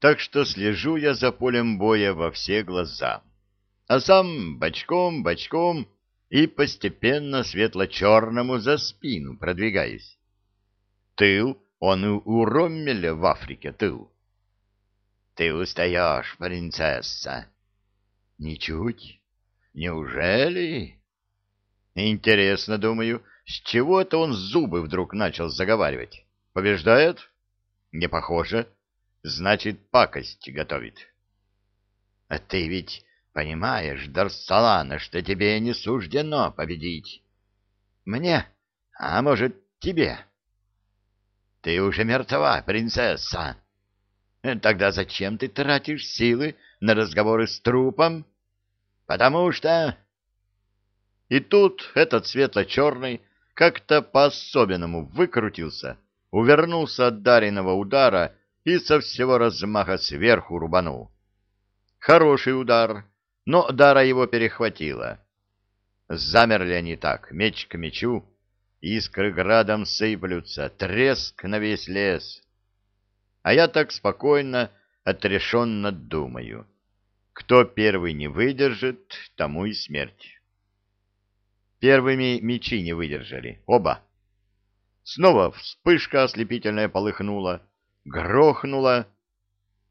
так что слежу я за полем боя во все глаза. А сам бочком-бочком и постепенно светло-черному за спину продвигаюсь. Тыл, он и у Роммеля в Африке тыл. Ты устаешь, принцесса. Ничуть. Неужели? Интересно, думаю, с чего это он зубы вдруг начал заговаривать? Побеждает? Не похоже. Значит, пакость готовит. А ты ведь понимаешь, Дарсалана, что тебе не суждено победить. Мне? А может, тебе? Ты уже мертва, принцесса. Тогда зачем ты тратишь силы на разговоры с трупом? Потому что... И тут этот светло-черный как-то по-особенному выкрутился, увернулся от даренного удара и со всего размаха сверху рубанул. Хороший удар, но дара его перехватило. Замерли они так, меч к мечу, искры градом сыплются, треск на весь лес. А я так спокойно, отрешенно думаю. Кто первый не выдержит, тому и смерть. Первыми мечи не выдержали. Оба. Снова вспышка ослепительная полыхнула, грохнула,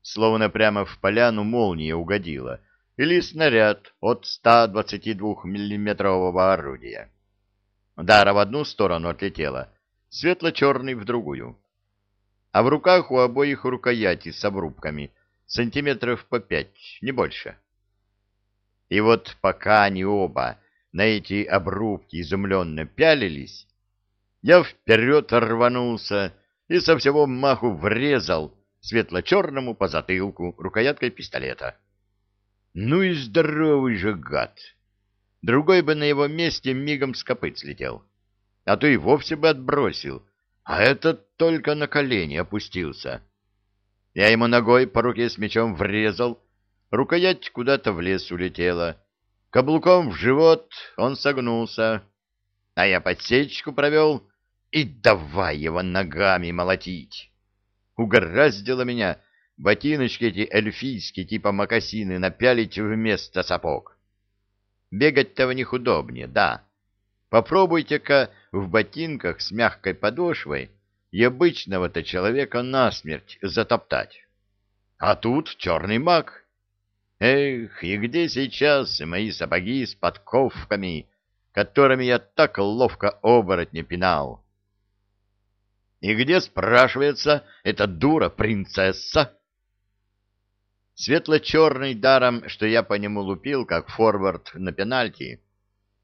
словно прямо в поляну молния угодила, или снаряд от 122-миллиметрового орудия. Дара в одну сторону отлетела, светло-черный в другую. А в руках у обоих рукояти с обрубками сантиметров по пять, не больше. И вот пока они оба на эти обрубки изумленно пялились, я вперед рванулся и со всего маху врезал светло-черному по затылку рукояткой пистолета. Ну и здоровый же гад! Другой бы на его месте мигом с копыт слетел, а то и вовсе бы отбросил, а этот только на колени опустился. Я ему ногой по руке с мечом врезал, рукоять куда-то в лес улетела, Каблуком в живот он согнулся, а я подсечку провел и давай его ногами молотить. Угораздило меня ботиночки эти эльфийские типа мокасины напялить вместо сапог. Бегать-то в них удобнее, да. Попробуйте-ка в ботинках с мягкой подошвой и обычного-то человека насмерть затоптать. А тут черный маг — Эх, и где сейчас мои сапоги с подковками, которыми я так ловко оборотня пинал? И где, спрашивается, эта дура-принцесса? Светло-черный даром, что я по нему лупил, как форвард на пенальти,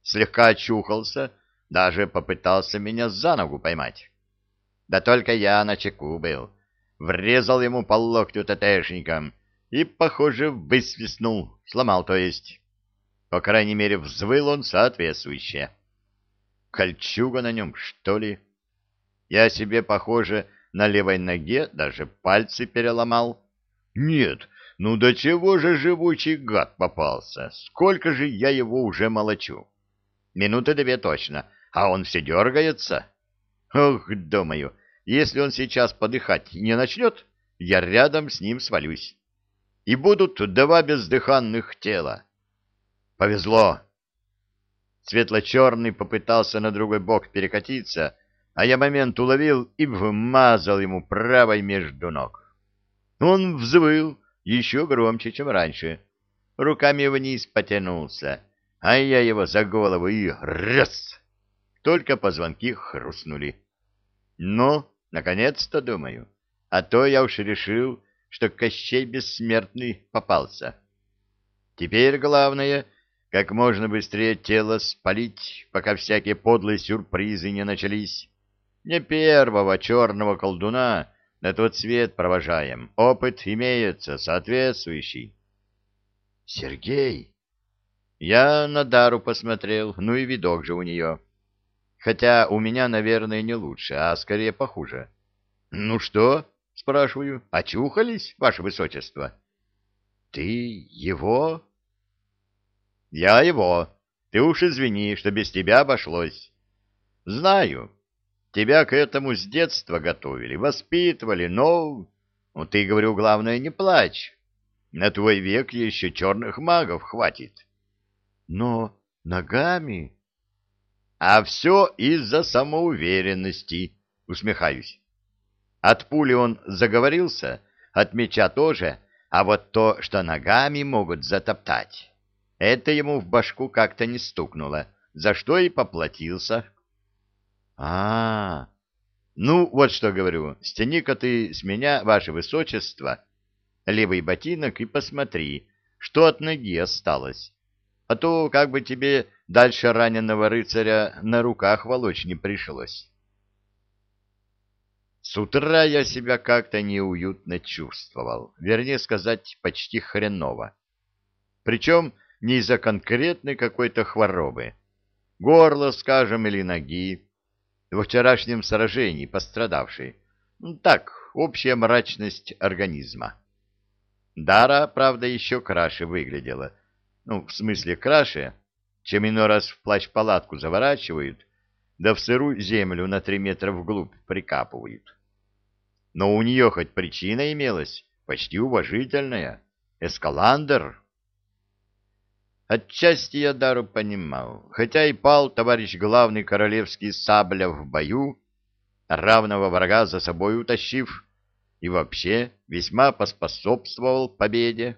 слегка очухался, даже попытался меня за ногу поймать. Да только я на чеку был, врезал ему по локтю ТТшником — и, похоже, высвистнул, сломал, то есть. По крайней мере, взвыл он соответствующе. Кольчуга на нем, что ли? Я себе, похоже, на левой ноге даже пальцы переломал. Нет, ну до чего же живучий гад попался? Сколько же я его уже молочу? Минуты две точно, а он все дергается. Ох, думаю, если он сейчас подыхать не начнет, я рядом с ним свалюсь и будут два бездыханных тела. Повезло. Светло-черный попытался на другой бок перекатиться, а я момент уловил и вмазал ему правой между ног. Он взвыл еще громче, чем раньше. Руками вниз потянулся, а я его за голову и раз! Только позвонки хрустнули. Ну, наконец-то, думаю. А то я уж решил, что Кощей Бессмертный попался. Теперь главное, как можно быстрее тело спалить, пока всякие подлые сюрпризы не начались. Не первого черного колдуна на тот свет провожаем. Опыт имеется соответствующий. Сергей! Я на Дару посмотрел, ну и видок же у нее. Хотя у меня, наверное, не лучше, а скорее похуже. Ну что? — спрашиваю. — Очухались, ваше высочество? — Ты его? — Я его. Ты уж извини, что без тебя обошлось. — Знаю. Тебя к этому с детства готовили, воспитывали, но... Ну, ты, говорю, главное, не плачь. На твой век еще черных магов хватит. Но ногами... А все из-за самоуверенности, усмехаюсь. От пули он заговорился, от меча тоже, а вот то, что ногами могут затоптать, это ему в башку как-то не стукнуло, за что и поплатился. А, -а, -а. ну вот что говорю, стяни-ка ты с меня, ваше высочество, левый ботинок и посмотри, что от ноги осталось а то как бы тебе дальше раненого рыцаря на руках волочь не пришлось. С утра я себя как-то неуютно чувствовал, вернее сказать, почти хреново. Причем не из-за конкретной какой-то хворобы, горла, скажем, или ноги, во вчерашнем сражении пострадавшей. Ну, так, общая мрачность организма. Дара, правда, еще краше выглядела — ну, в смысле краше, чем иной раз в плащ-палатку заворачивают, да в сырую землю на три метра вглубь прикапывают. Но у нее хоть причина имелась, почти уважительная. Эскаландр. Отчасти я Дару понимал, хотя и пал товарищ главный королевский сабля в бою, равного врага за собой утащив, и вообще весьма поспособствовал победе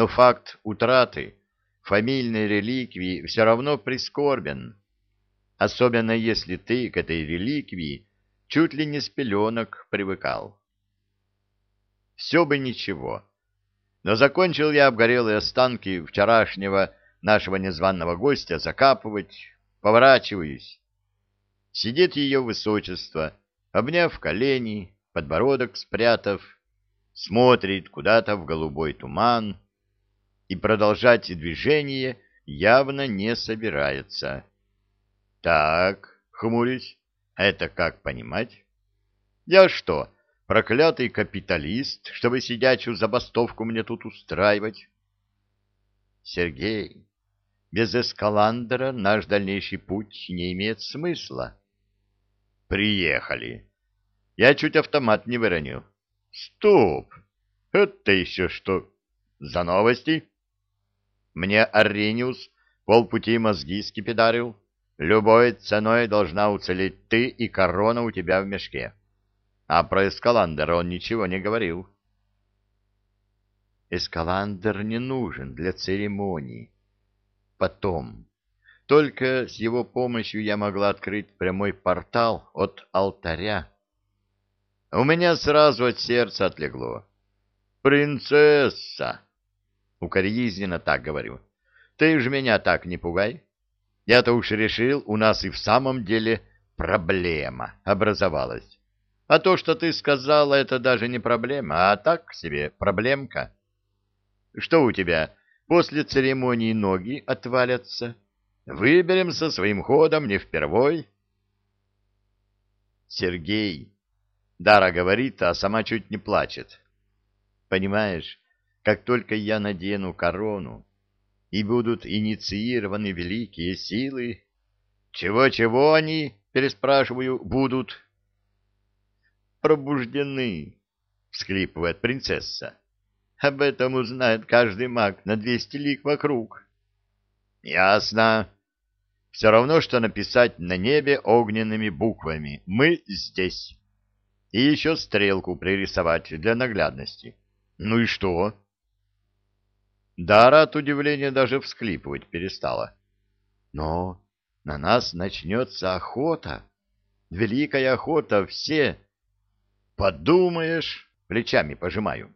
но факт утраты фамильной реликвии все равно прискорбен, особенно если ты к этой реликвии чуть ли не с пеленок привыкал. Все бы ничего, но закончил я обгорелые останки вчерашнего нашего незваного гостя закапывать, поворачиваюсь. Сидит ее высочество, обняв колени, подбородок спрятав, смотрит куда-то в голубой туман, и продолжать движение явно не собирается. Так, хмурюсь, это как понимать? Я что, проклятый капиталист, чтобы сидячую забастовку мне тут устраивать? Сергей, без эскаландера наш дальнейший путь не имеет смысла. Приехали. Я чуть автомат не выронил. Стоп! Это еще что за новости? Мне Арриниус полпути мозги скипидарил. Любой ценой должна уцелеть ты и корона у тебя в мешке. А про Эскаландера он ничего не говорил. Эскаландер не нужен для церемонии. Потом. Только с его помощью я могла открыть прямой портал от алтаря. У меня сразу от сердца отлегло. «Принцесса!» Укоризненно так говорю. Ты ж меня так не пугай. Я-то уж решил, у нас и в самом деле проблема образовалась. А то, что ты сказала, это даже не проблема, а так себе проблемка. Что у тебя, после церемонии ноги отвалятся? Выберемся своим ходом не впервой. Сергей. Дара говорит, а сама чуть не плачет. Понимаешь, как только я надену корону, и будут инициированы великие силы. Чего-чего они, переспрашиваю, будут? Пробуждены, всхлипывает принцесса. Об этом узнает каждый маг на двести лик вокруг. Ясно. Все равно, что написать на небе огненными буквами «Мы здесь». И еще стрелку пририсовать для наглядности. Ну и что? Дара от удивления даже всклипывать перестала. Но на нас начнется охота. Великая охота, все. Подумаешь, плечами пожимаю.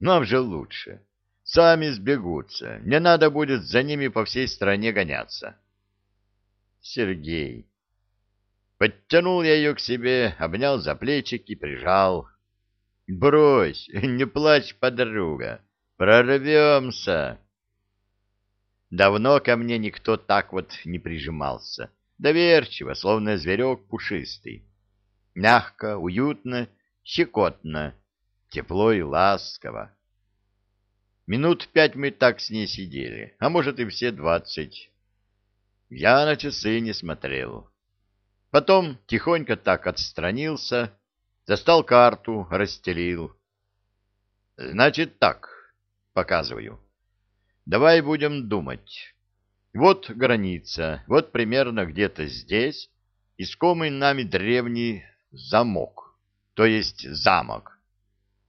Нам же лучше. Сами сбегутся. Не надо будет за ними по всей стране гоняться. Сергей. Подтянул я ее к себе, обнял за плечики, прижал. Брось, не плачь, подруга. Прорвемся. Давно ко мне никто так вот не прижимался. Доверчиво, словно зверек пушистый. Мягко, уютно, щекотно, тепло и ласково. Минут пять мы так с ней сидели, а может и все двадцать. Я на часы не смотрел. Потом тихонько так отстранился, достал карту, расстелил. Значит так, показываю. Давай будем думать. Вот граница, вот примерно где-то здесь искомый нами древний замок, то есть замок.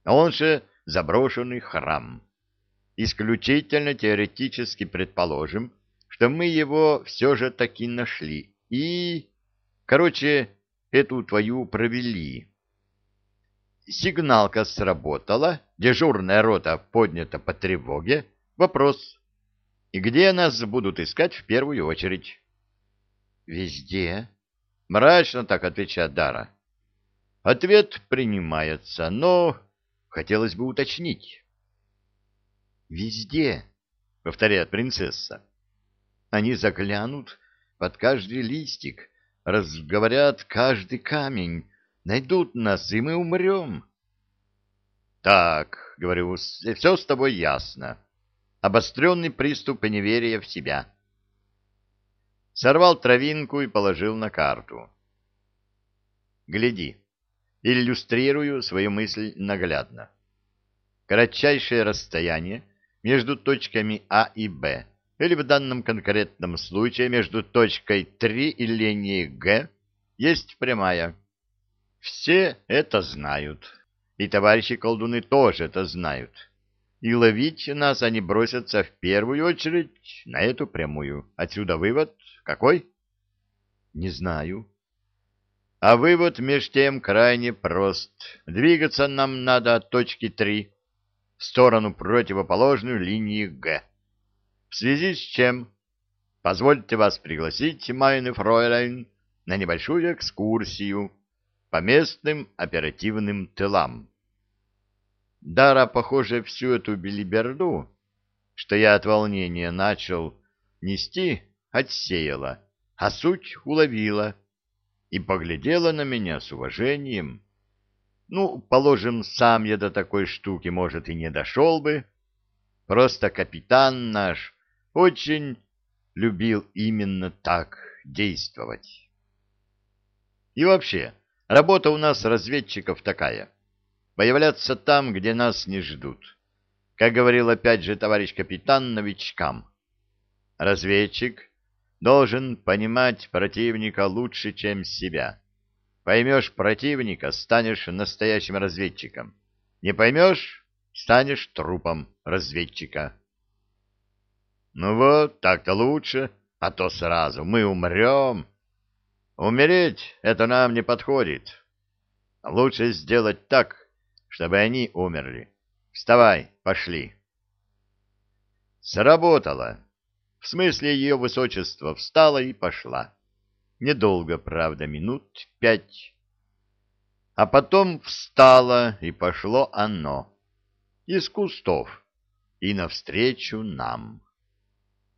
Он же заброшенный храм. Исключительно теоретически предположим, что мы его все же таки нашли и... Короче, эту твою провели. Сигналка сработала, дежурная рота поднята по тревоге. Вопрос. И где нас будут искать в первую очередь? Везде. Мрачно так отвечает Дара. Ответ принимается, но хотелось бы уточнить. Везде, повторяет принцесса. Они заглянут под каждый листик, разговорят каждый камень, найдут нас, и мы умрем. Так, говорю, все с тобой ясно. Обостренный приступ неверия в себя. Сорвал травинку и положил на карту. Гляди, иллюстрирую свою мысль наглядно. Кратчайшее расстояние между точками А и Б или в данном конкретном случае между точкой 3 и линией Г есть прямая. Все это знают, и товарищи колдуны тоже это знают. И ловить нас они бросятся в первую очередь на эту прямую. Отсюда вывод какой? Не знаю. А вывод меж тем крайне прост. Двигаться нам надо от точки 3 в сторону противоположную линии Г. В связи с чем позвольте вас пригласить, Майны Фройлайн, на небольшую экскурсию по местным оперативным тылам. Дара, похоже, всю эту белиберду, что я от волнения начал нести, отсеяла, а суть уловила и поглядела на меня с уважением. Ну, положим, сам я до такой штуки, может, и не дошел бы. Просто капитан наш очень любил именно так действовать. И вообще, работа у нас разведчиков такая. Появляться там, где нас не ждут. Как говорил опять же товарищ капитан новичкам. Разведчик должен понимать противника лучше, чем себя. Поймешь противника, станешь настоящим разведчиком. Не поймешь, станешь трупом разведчика. Ну вот, так-то лучше, а то сразу мы умрем. Умереть — это нам не подходит. Лучше сделать так, чтобы они умерли. Вставай, пошли. Сработало. В смысле, ее высочество встала и пошла. Недолго, правда, минут пять. А потом встало, и пошло оно. Из кустов. И навстречу нам.